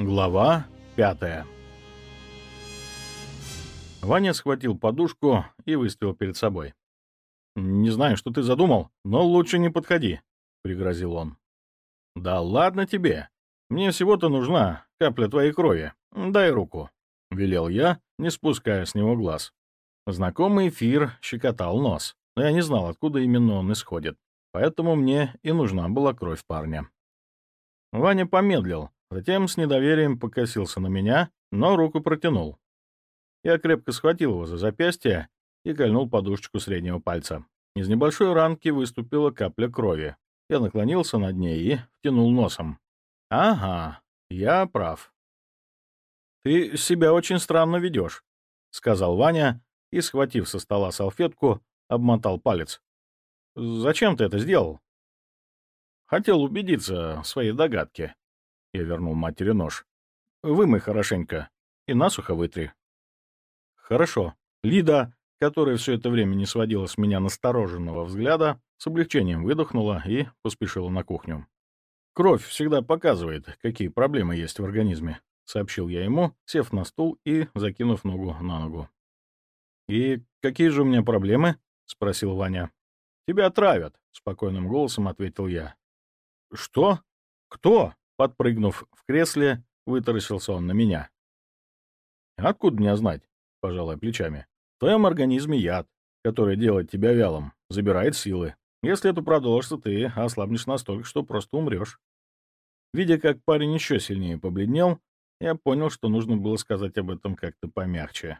Глава пятая Ваня схватил подушку и выставил перед собой. «Не знаю, что ты задумал, но лучше не подходи», — пригрозил он. «Да ладно тебе. Мне всего-то нужна капля твоей крови. Дай руку», — велел я, не спуская с него глаз. Знакомый эфир щекотал нос, но я не знал, откуда именно он исходит, поэтому мне и нужна была кровь парня. Ваня помедлил, затем с недоверием покосился на меня, но руку протянул. Я крепко схватил его за запястье и кольнул подушечку среднего пальца. Из небольшой ранки выступила капля крови. Я наклонился над ней и втянул носом. «Ага, я прав». «Ты себя очень странно ведешь», — сказал Ваня и, схватив со стола салфетку, обмотал палец. «Зачем ты это сделал?» «Хотел убедиться в своей догадке». Я вернул матери нож. «Вымой хорошенько и насухо вытри». «Хорошо. Лида которая все это время не сводила с меня настороженного взгляда, с облегчением выдохнула и поспешила на кухню. «Кровь всегда показывает, какие проблемы есть в организме», — сообщил я ему, сев на стул и закинув ногу на ногу. «И какие же у меня проблемы?» — спросил Ваня. «Тебя отравят», — спокойным голосом ответил я. «Что? Кто?» — подпрыгнув в кресле, вытаращился он на меня. «Откуда мне знать?» — пожалуй плечами. В твоем организме яд, который делает тебя вялым, забирает силы. Если это продолжится, ты ослабнешь настолько, что просто умрешь. Видя, как парень еще сильнее побледнел, я понял, что нужно было сказать об этом как-то помягче.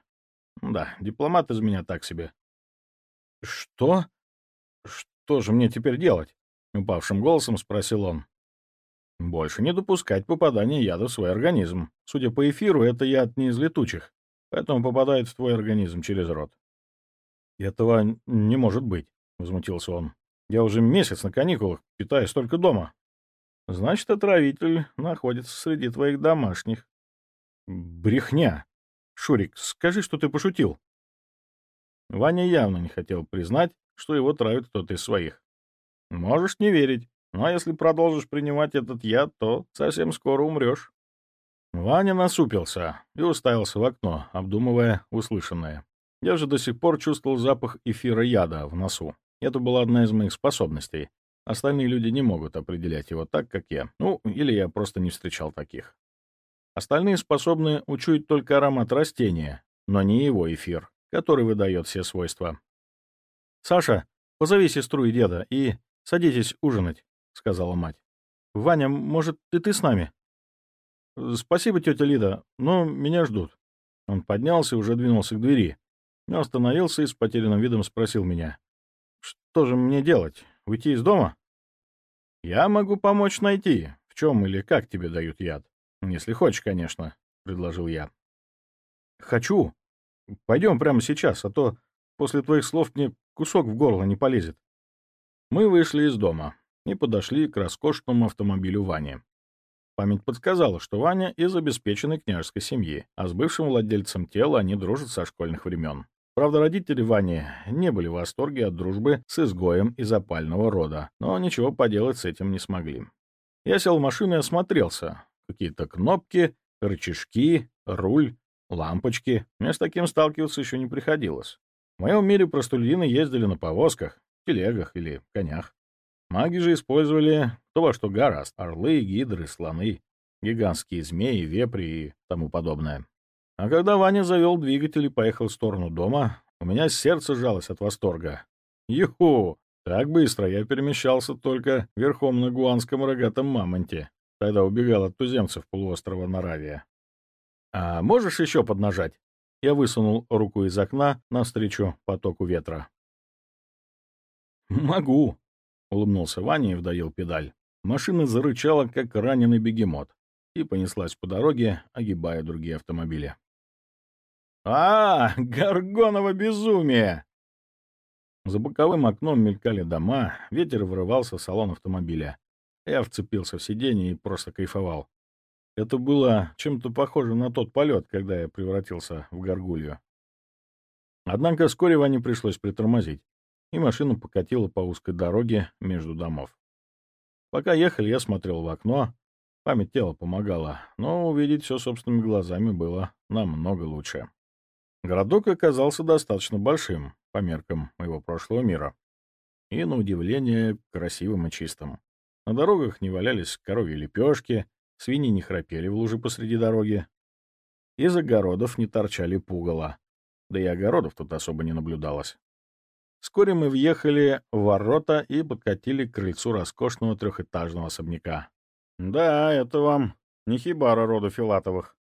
Да, дипломат из меня так себе. «Что? Что же мне теперь делать?» — упавшим голосом спросил он. «Больше не допускать попадания яда в свой организм. Судя по эфиру, это яд не из летучих поэтому попадает в твой организм через рот. «Этого не может быть», — возмутился он. «Я уже месяц на каникулах, питаюсь только дома». «Значит, отравитель находится среди твоих домашних». «Брехня! Шурик, скажи, что ты пошутил». Ваня явно не хотел признать, что его травит кто-то из своих. «Можешь не верить, но если продолжишь принимать этот яд, то совсем скоро умрешь». Ваня насупился и уставился в окно, обдумывая услышанное. Я же до сих пор чувствовал запах эфира яда в носу. Это была одна из моих способностей. Остальные люди не могут определять его так, как я. Ну, или я просто не встречал таких. Остальные способны учуять только аромат растения, но не его эфир, который выдает все свойства. «Саша, позови сестру и деда и садитесь ужинать», — сказала мать. «Ваня, может, и ты с нами?» «Спасибо, тетя Лида, но меня ждут». Он поднялся и уже двинулся к двери, но остановился и с потерянным видом спросил меня. «Что же мне делать? Уйти из дома?» «Я могу помочь найти, в чем или как тебе дают яд. Если хочешь, конечно», — предложил я. «Хочу. Пойдем прямо сейчас, а то после твоих слов мне кусок в горло не полезет». Мы вышли из дома и подошли к роскошному автомобилю Вани. Память подсказала, что Ваня из обеспеченной княжеской семьи, а с бывшим владельцем тела они дружат со школьных времен. Правда, родители Вани не были в восторге от дружбы с изгоем из опального рода, но ничего поделать с этим не смогли. Я сел в машину и осмотрелся. Какие-то кнопки, рычажки, руль, лампочки. Мне с таким сталкиваться еще не приходилось. В моем мире простолюдины ездили на повозках, телегах или конях. Маги же использовали то, во что гораст — орлы, гидры, слоны, гигантские змеи, вепри и тому подобное. А когда Ваня завел двигатель и поехал в сторону дома, у меня сердце сжалось от восторга. Юху! Так быстро я перемещался только верхом на гуанском рогатом мамонте, когда убегал от туземцев полуострова Наравия. «А можешь еще поднажать?» Я высунул руку из окна навстречу потоку ветра. «Могу», — улыбнулся Ваня и вдавил педаль. Машина зарычала, как раненый бегемот, и понеслась по дороге, огибая другие автомобили. «А, горгоново безумие!» За боковым окном мелькали дома, ветер вырывался в салон автомобиля. Я вцепился в сиденье и просто кайфовал. Это было чем-то похоже на тот полет, когда я превратился в горгулью. Однако вскоре Ване пришлось притормозить и машина покатила по узкой дороге между домов. Пока ехали, я смотрел в окно, Память тела помогала, но увидеть все собственными глазами было намного лучше. Городок оказался достаточно большим по меркам моего прошлого мира. И, на удивление, красивым и чистым. На дорогах не валялись коровьи лепешки, свиньи не храпели в луже посреди дороги. Из огородов не торчали пугало. Да и огородов тут особо не наблюдалось. Вскоре мы въехали в ворота и подкатили к крыльцу роскошного трехэтажного особняка. «Да, это вам не хибара рода Филатовых».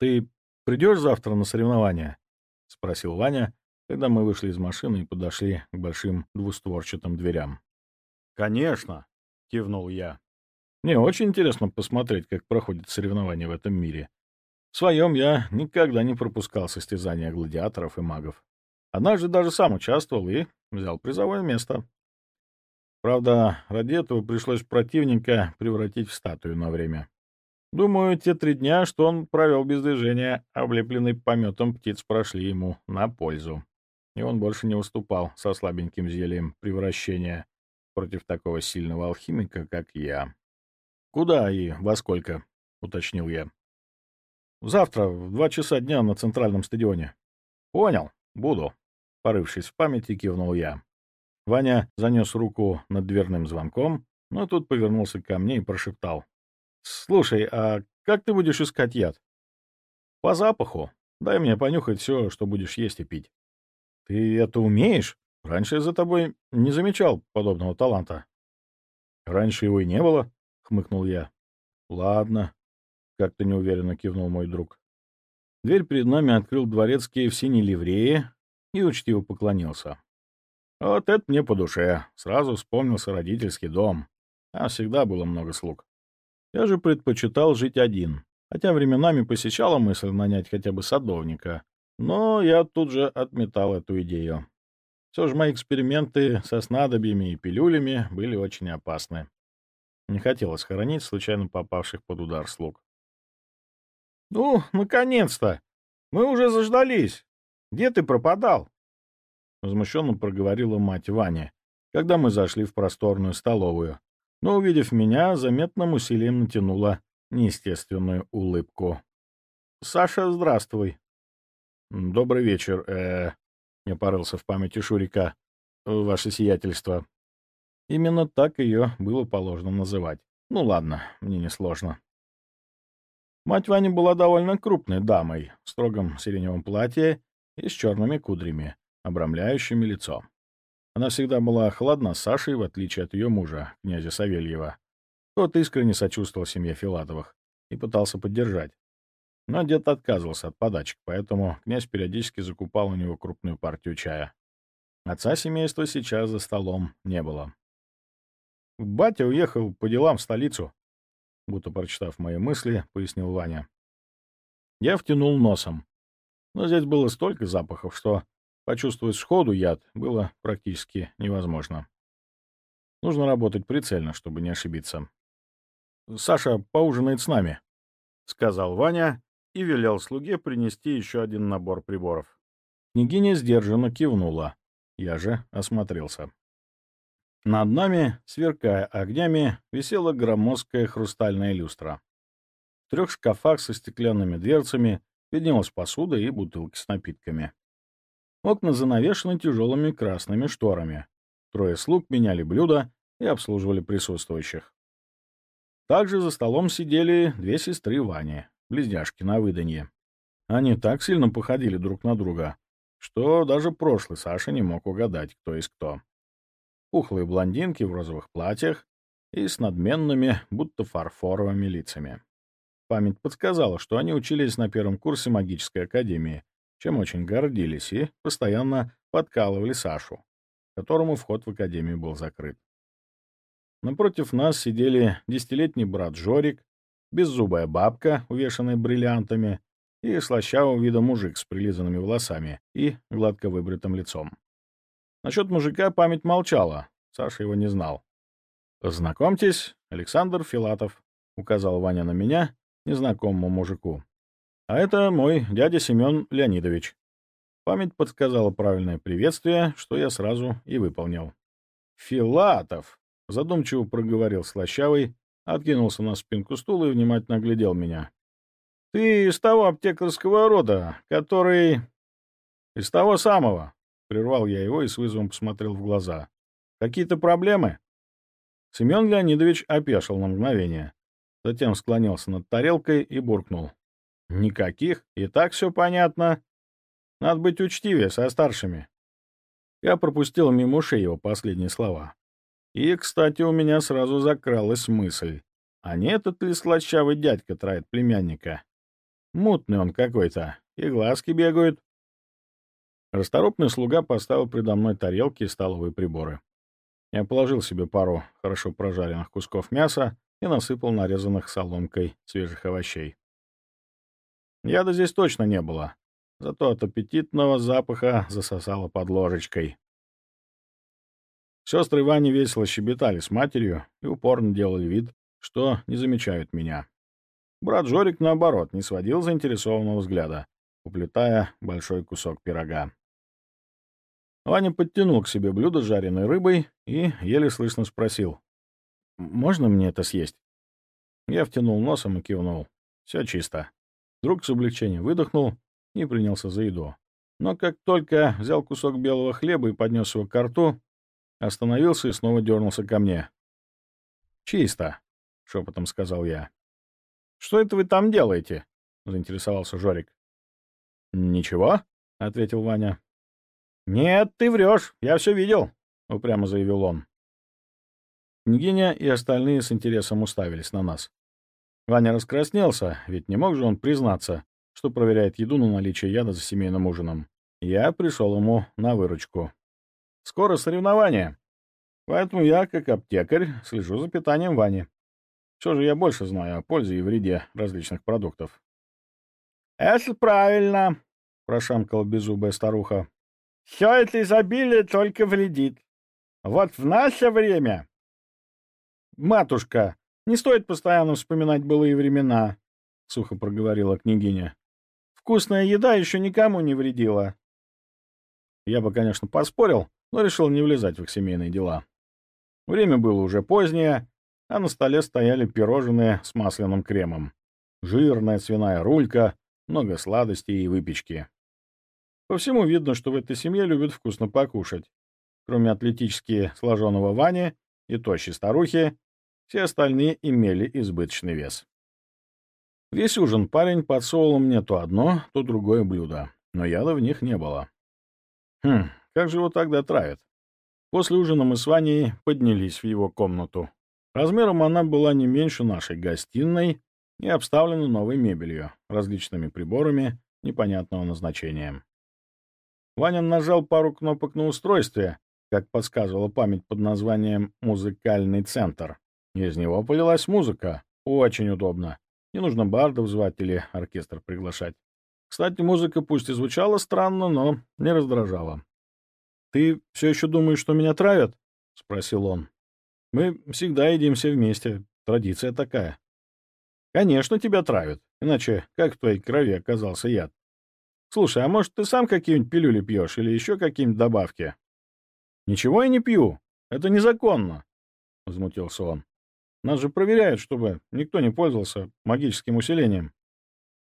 «Ты придешь завтра на соревнования?» — спросил Ваня, когда мы вышли из машины и подошли к большим двустворчатым дверям. «Конечно!» — кивнул я. «Мне очень интересно посмотреть, как проходят соревнования в этом мире. В своем я никогда не пропускал состязания гладиаторов и магов. Однажды даже сам участвовал и взял призовое место. Правда, ради этого пришлось противника превратить в статую на время. Думаю, те три дня, что он провел без движения, облепленный пометом птиц, прошли ему на пользу. И он больше не выступал со слабеньким зельем превращения против такого сильного алхимика, как я. «Куда и во сколько?» — уточнил я. «Завтра в два часа дня на центральном стадионе». «Понял, буду», — порывшись в памяти, кивнул я. Ваня занес руку над дверным звонком, но тут повернулся ко мне и прошептал. «Слушай, а как ты будешь искать яд?» «По запаху. Дай мне понюхать все, что будешь есть и пить». «Ты это умеешь? Раньше я за тобой не замечал подобного таланта». «Раньше его и не было», — хмыкнул я. «Ладно», — как-то неуверенно кивнул мой друг. Дверь перед нами открыл дворецкий в синей ливрее и учтиво поклонился. Вот это мне по душе. Сразу вспомнился родительский дом. Там всегда было много слуг. Я же предпочитал жить один, хотя временами посещала мысль нанять хотя бы садовника. Но я тут же отметал эту идею. Все же мои эксперименты со снадобьями и пилюлями были очень опасны. Не хотелось хоронить случайно попавших под удар слуг. «Ну, наконец-то! Мы уже заждались! Где ты пропадал?» — возмущенно проговорила мать Вани, когда мы зашли в просторную столовую, но, увидев меня, заметным усилием натянула неестественную улыбку. «Саша, здравствуй!» «Добрый вечер, э не порылся в памяти Шурика. «Ваше сиятельство». Именно так ее было положено называть. Ну ладно, мне не сложно. Мать Вани была довольно крупной дамой, в строгом сиреневом платье и с черными кудрями, обрамляющими лицо. Она всегда была холодна с Сашей, в отличие от ее мужа, князя Савельева. Тот искренне сочувствовал семье Филатовых и пытался поддержать. Но дед отказывался от подачек, поэтому князь периодически закупал у него крупную партию чая. Отца семейства сейчас за столом не было. Батя уехал по делам в столицу, будто прочитав мои мысли, пояснил Ваня. Я втянул носом. Но здесь было столько запахов, что почувствовать сходу яд было практически невозможно. Нужно работать прицельно, чтобы не ошибиться. «Саша поужинает с нами», — сказал Ваня и велел слуге принести еще один набор приборов. Княгиня сдержанно кивнула. Я же осмотрелся. Над нами, сверкая огнями, висела громоздкая хрустальная люстра. В трех шкафах со стеклянными дверцами виднелась посуда и бутылки с напитками. Окна занавешены тяжелыми красными шторами. Трое слуг меняли блюда и обслуживали присутствующих. Также за столом сидели две сестры Вани, близняшки на выданье. Они так сильно походили друг на друга, что даже прошлый Саша не мог угадать, кто из кто. Пухлые блондинки в розовых платьях и с надменными, будто фарфоровыми лицами. Память подсказала, что они учились на первом курсе магической академии, чем очень гордились и постоянно подкалывали Сашу, которому вход в академию был закрыт. Напротив нас сидели десятилетний брат Жорик беззубая бабка, увешанная бриллиантами, и слащавого вида мужик с прилизанными волосами и гладко выбритым лицом. Насчет мужика память молчала, Саша его не знал. «Знакомьтесь, Александр Филатов», — указал Ваня на меня, незнакомому мужику. «А это мой дядя Семен Леонидович». Память подсказала правильное приветствие, что я сразу и выполнил. «Филатов», — задумчиво проговорил Слащавый, откинулся на спинку стула и внимательно глядел меня. «Ты из того аптекарского рода, который...» «Из того самого», — прервал я его и с вызовом посмотрел в глаза. «Какие-то проблемы?» Семен Леонидович опешил на мгновение. Затем склонился над тарелкой и буркнул. «Никаких, и так все понятно. Надо быть учтивее со старшими». Я пропустил мимо ушей его последние слова. И, кстати, у меня сразу закралась мысль. А не этот ли слащавый дядька травит племянника? Мутный он какой-то, и глазки бегают. Расторопный слуга поставил предо мной тарелки и столовые приборы. Я положил себе пару хорошо прожаренных кусков мяса и насыпал нарезанных соломкой свежих овощей. Яда здесь точно не было, зато от аппетитного запаха засосало под ложечкой. Сестры Вани весело щебетали с матерью и упорно делали вид, что не замечают меня. Брат Жорик, наоборот, не сводил заинтересованного взгляда, уплетая большой кусок пирога. Ваня подтянул к себе блюдо с жареной рыбой и еле слышно спросил. «Можно мне это съесть?» Я втянул носом и кивнул. Все чисто. Друг с облегчением выдохнул и принялся за еду. Но как только взял кусок белого хлеба и поднес его к рту, остановился и снова дернулся ко мне. «Чисто», — шепотом сказал я. «Что это вы там делаете?» — заинтересовался Жорик. «Ничего», — ответил Ваня. «Нет, ты врешь, я все видел», — упрямо заявил он. Княгиня и остальные с интересом уставились на нас. Ваня раскраснелся, ведь не мог же он признаться, что проверяет еду на наличие яда за семейным ужином. Я пришел ему на выручку. Скоро соревнования, поэтому я, как аптекарь, слежу за питанием Вани. Все же я больше знаю о пользе и вреде различных продуктов. — Это правильно, — прошамкала беззубая старуха. Все это изобилие только вредит. Вот в наше время... «Матушка, не стоит постоянно вспоминать былые времена», — сухо проговорила княгиня. «Вкусная еда еще никому не вредила». Я бы, конечно, поспорил, но решил не влезать в их семейные дела. Время было уже позднее, а на столе стояли пирожные с масляным кремом. Жирная свиная рулька, много сладостей и выпечки. По всему видно, что в этой семье любят вкусно покушать. Кроме атлетически сложенного Вани и тощей старухи, все остальные имели избыточный вес. Весь ужин парень подсовывал мне то одно, то другое блюдо, но яда в них не было. Хм, как же его тогда травят? После ужина мы с Ваней поднялись в его комнату. Размером она была не меньше нашей гостиной и обставлена новой мебелью, различными приборами непонятного назначения. Ваня нажал пару кнопок на устройстве, как подсказывала память под названием «Музыкальный центр». Из него полилась музыка. Очень удобно. Не нужно бардов звать или оркестр приглашать. Кстати, музыка пусть и звучала странно, но не раздражала. «Ты все еще думаешь, что меня травят?» — спросил он. «Мы всегда едим все вместе. Традиция такая». «Конечно, тебя травят. Иначе как в твоей крови оказался яд?» Слушай, а может, ты сам какие-нибудь пилюли пьешь или еще какие-нибудь добавки? Ничего я не пью. Это незаконно, — возмутился он. Нас же проверяют, чтобы никто не пользовался магическим усилением.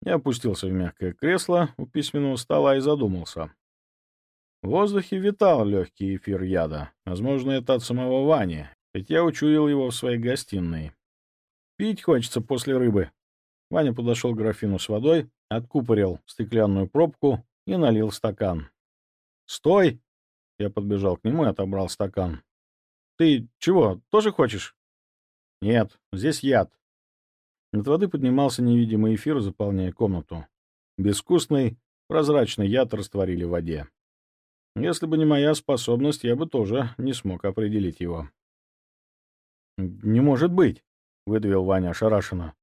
Я опустился в мягкое кресло у письменного стола и задумался. В воздухе витал легкий эфир яда. Возможно, это от самого Вани, ведь я учуял его в своей гостиной. Пить хочется после рыбы. Ваня подошел к графину с водой, откупорил стеклянную пробку и налил стакан. «Стой!» Я подбежал к нему и отобрал стакан. «Ты чего, тоже хочешь?» «Нет, здесь яд». Над воды поднимался невидимый эфир, заполняя комнату. Безвкусный, прозрачный яд растворили в воде. Если бы не моя способность, я бы тоже не смог определить его. «Не может быть!» — выдавил Ваня ошарашенно.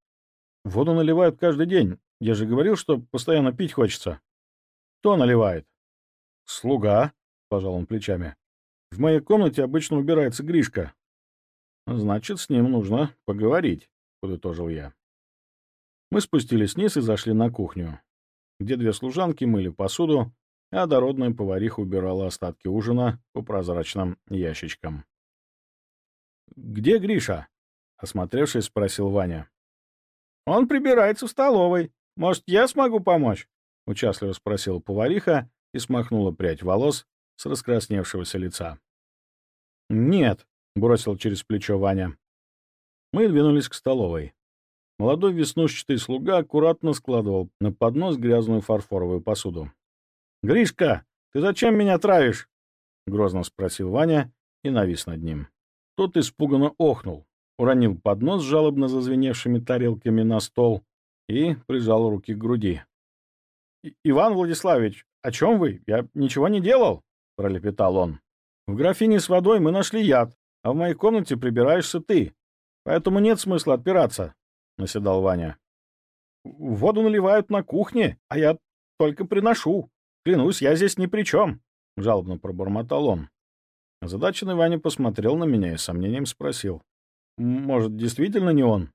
«Воду наливают каждый день. Я же говорил, что постоянно пить хочется. Кто наливает? Слуга, пожал он плечами. В моей комнате обычно убирается Гришка. Значит, с ним нужно поговорить, подытожил я. Мы спустились вниз и зашли на кухню, где две служанки мыли посуду, а дородная повариха убирала остатки ужина по прозрачным ящичкам. «Где Гриша?» осмотревшись, спросил Ваня. «Он прибирается в столовой. Может, я смогу помочь?» — участливо спросила повариха и смахнула прядь волос с раскрасневшегося лица. «Нет», — бросил через плечо Ваня. Мы двинулись к столовой. Молодой веснушчатый слуга аккуратно складывал на поднос грязную фарфоровую посуду. «Гришка, ты зачем меня травишь?» — грозно спросил Ваня и навис над ним. Тот испуганно охнул, уронил поднос жалобно зазвеневшими тарелками на стол и прижал руки к груди. «Иван Владиславович, о чем вы? Я ничего не делал!» — пролепетал он. «В графине с водой мы нашли яд, а в моей комнате прибираешься ты. Поэтому нет смысла отпираться», — наседал Ваня. «Воду наливают на кухне, а я только приношу. Клянусь, я здесь ни при чем», — жалобно пробормотал он. Озадаченный Ваня посмотрел на меня и с сомнением спросил. «Может, действительно не он?»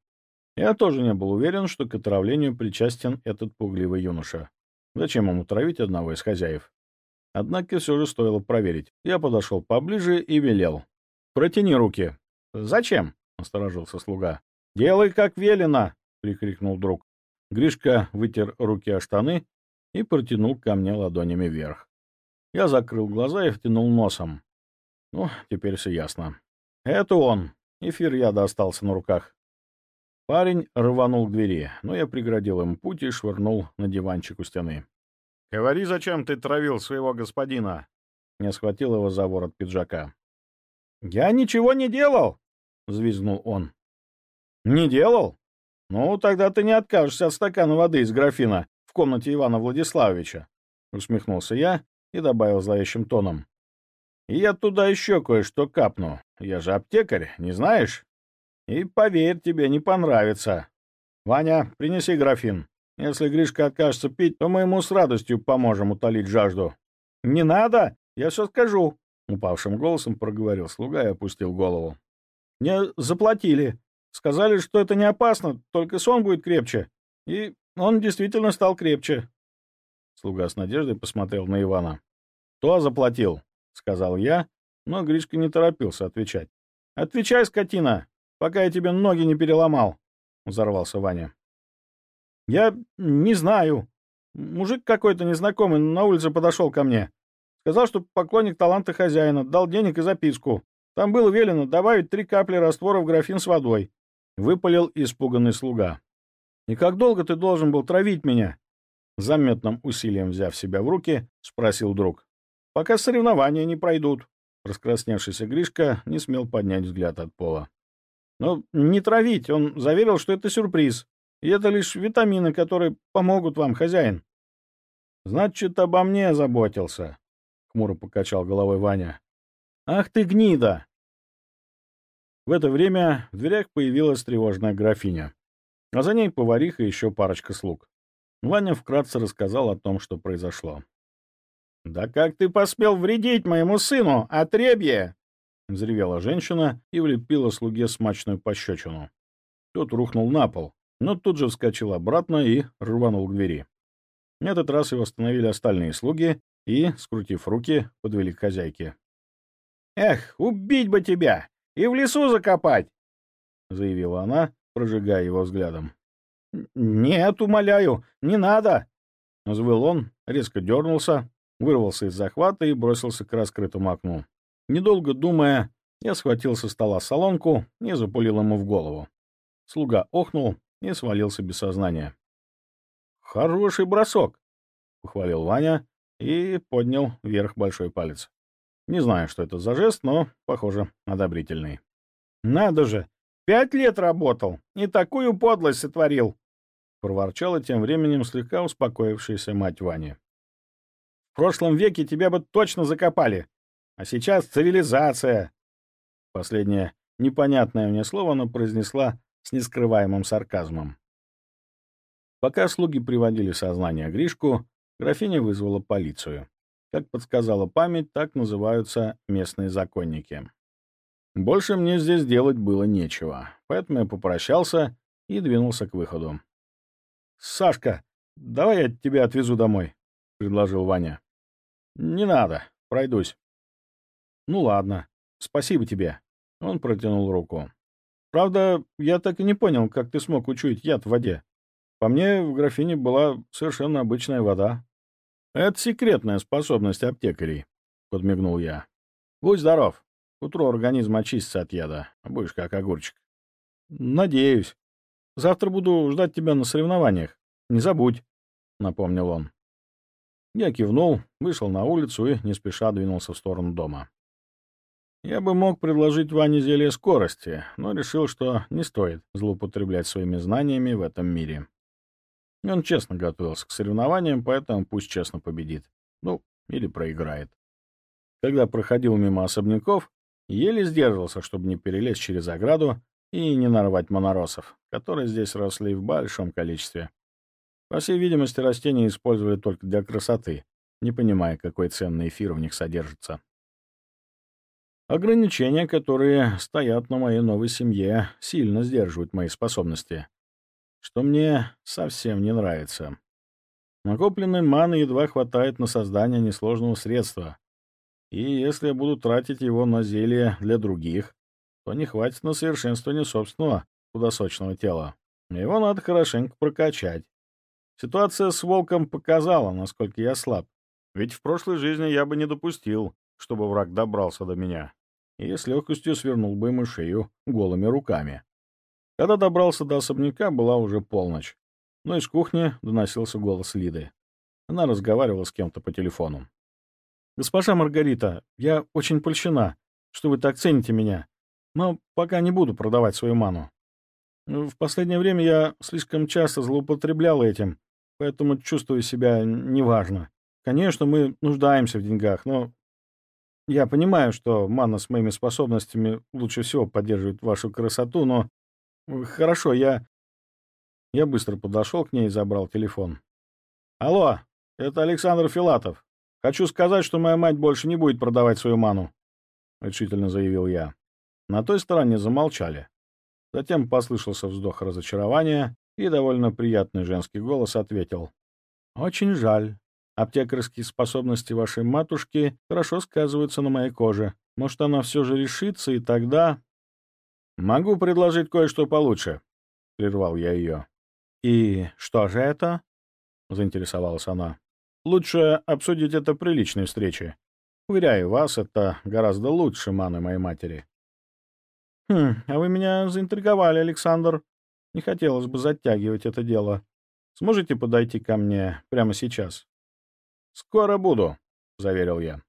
Я тоже не был уверен, что к отравлению причастен этот пугливый юноша. Зачем ему травить одного из хозяев? Однако все же стоило проверить. Я подошел поближе и велел. «Протяни руки». «Зачем?» — насторожился слуга. «Делай, как велено!» — прикрикнул друг. Гришка вытер руки о штаны и протянул ко мне ладонями вверх. Я закрыл глаза и втянул носом. Ну, теперь все ясно. Это он. Эфир яда остался на руках. Парень рванул к двери, но я преградил им путь и швырнул на диванчик у стены. — Говори, зачем ты травил своего господина? Не схватил его за ворот пиджака. — Я ничего не делал! — взвизгнул он. — Не делал? Ну, тогда ты не откажешься от стакана воды из графина в комнате Ивана Владиславовича. Усмехнулся я и добавил зловещим тоном. — И я туда еще кое-что капну. Я же аптекарь, не знаешь? И поверь, тебе не понравится. Ваня, принеси графин. Если Гришка откажется пить, то мы ему с радостью поможем утолить жажду. Не надо, я все скажу. Упавшим голосом проговорил слуга и опустил голову. Мне заплатили. Сказали, что это не опасно, только сон будет крепче. И он действительно стал крепче. Слуга с надеждой посмотрел на Ивана. «Кто заплатил?» — сказал я, но Гришка не торопился отвечать. «Отвечай, скотина! Пока я тебе ноги не переломал», — взорвался Ваня. «Я не знаю. Мужик какой-то незнакомый на улице подошел ко мне. Сказал, что поклонник таланта хозяина, дал денег и записку. Там было велено добавить три капли раствора в графин с водой». Выпалил испуганный слуга. «И как долго ты должен был травить меня?» Заметным усилием взяв себя в руки, спросил друг. «Пока соревнования не пройдут». Раскрасневшийся Гришка не смел поднять взгляд от пола. Но не травить, он заверил, что это сюрприз. И это лишь витамины, которые помогут вам, хозяин. Значит, обо мне заботился, — хмуро покачал головой Ваня. Ах ты гнида! В это время в дверях появилась тревожная графиня, а за ней повариха и еще парочка слуг. Ваня вкратце рассказал о том, что произошло. «Да как ты посмел вредить моему сыну, отребье!» — взревела женщина и влепила слуге смачную пощечину. Тот рухнул на пол, но тут же вскочил обратно и рванул к двери. На этот раз его остановили остальные слуги и, скрутив руки, подвели к хозяйке. «Эх, убить бы тебя! И в лесу закопать!» — заявила она, прожигая его взглядом. «Нет, умоляю, не надо!» — взвыл он, резко дернулся, вырвался из захвата и бросился к раскрытому окну. Недолго думая, я схватил со стола солонку и запулил ему в голову. Слуга охнул и свалился без сознания. «Хороший бросок!» — похвалил Ваня и поднял вверх большой палец. Не знаю, что это за жест, но, похоже, одобрительный. «Надо же! Пять лет работал и такую подлость сотворил!» — проворчала тем временем слегка успокоившаяся мать Вани. «В прошлом веке тебя бы точно закопали, а сейчас цивилизация. Последнее непонятное мне слово она произнесла с нескрываемым сарказмом. Пока слуги приводили сознание Гришку, графиня вызвала полицию. Как подсказала память, так называются местные законники. Больше мне здесь делать было нечего, поэтому я попрощался и двинулся к выходу. «Сашка, давай я тебя отвезу домой», — предложил Ваня. «Не надо, пройдусь». «Ну ладно, спасибо тебе». Он протянул руку. Правда, я так и не понял, как ты смог учуять яд в воде. По мне, в графине была совершенно обычная вода. Это секретная способность аптекарей, — подмигнул я. Будь здоров. К организм очистится от яда, будешь как огурчик. Надеюсь. Завтра буду ждать тебя на соревнованиях. Не забудь, — напомнил он. Я кивнул, вышел на улицу и не спеша двинулся в сторону дома. Я бы мог предложить Ване зелье скорости, но решил, что не стоит злоупотреблять своими знаниями в этом мире. Он честно готовился к соревнованиям, поэтому пусть честно победит. Ну, или проиграет. Когда проходил мимо особняков, еле сдерживался, чтобы не перелезть через ограду и не нарвать моноросов, которые здесь росли в большом количестве. По всей видимости, растения использовали только для красоты, не понимая, какой ценный эфир в них содержится. Ограничения, которые стоят на моей новой семье, сильно сдерживают мои способности, что мне совсем не нравится. Накопленной маны едва хватает на создание несложного средства, и если я буду тратить его на зелье для других, то не хватит на совершенствование собственного худосочного тела. Его надо хорошенько прокачать. Ситуация с волком показала, насколько я слаб. Ведь в прошлой жизни я бы не допустил, чтобы враг добрался до меня и с легкостью свернул бы ему шею голыми руками. Когда добрался до особняка, была уже полночь, но из кухни доносился голос Лиды. Она разговаривала с кем-то по телефону. «Госпожа Маргарита, я очень польщена, что вы так цените меня, но пока не буду продавать свою ману. В последнее время я слишком часто злоупотреблял этим, поэтому чувствую себя неважно. Конечно, мы нуждаемся в деньгах, но я понимаю, что мана с моими способностями лучше всего поддерживает вашу красоту, но... Хорошо, я... Я быстро подошел к ней и забрал телефон. «Алло, это Александр Филатов. Хочу сказать, что моя мать больше не будет продавать свою ману», — решительно заявил я. На той стороне замолчали. Затем послышался вздох разочарования, и довольно приятный женский голос ответил. «Очень жаль. Аптекарские способности вашей матушки хорошо сказываются на моей коже. Может, она все же решится, и тогда... «Могу предложить кое-что получше», — прервал я ее. «И что же это?» — заинтересовалась она. «Лучше обсудить это при личной встрече. Уверяю вас, это гораздо лучше маны моей матери». «Хм, а вы меня заинтриговали, Александр. Не хотелось бы затягивать это дело. Сможете подойти ко мне прямо сейчас?» «Скоро буду», — заверил я.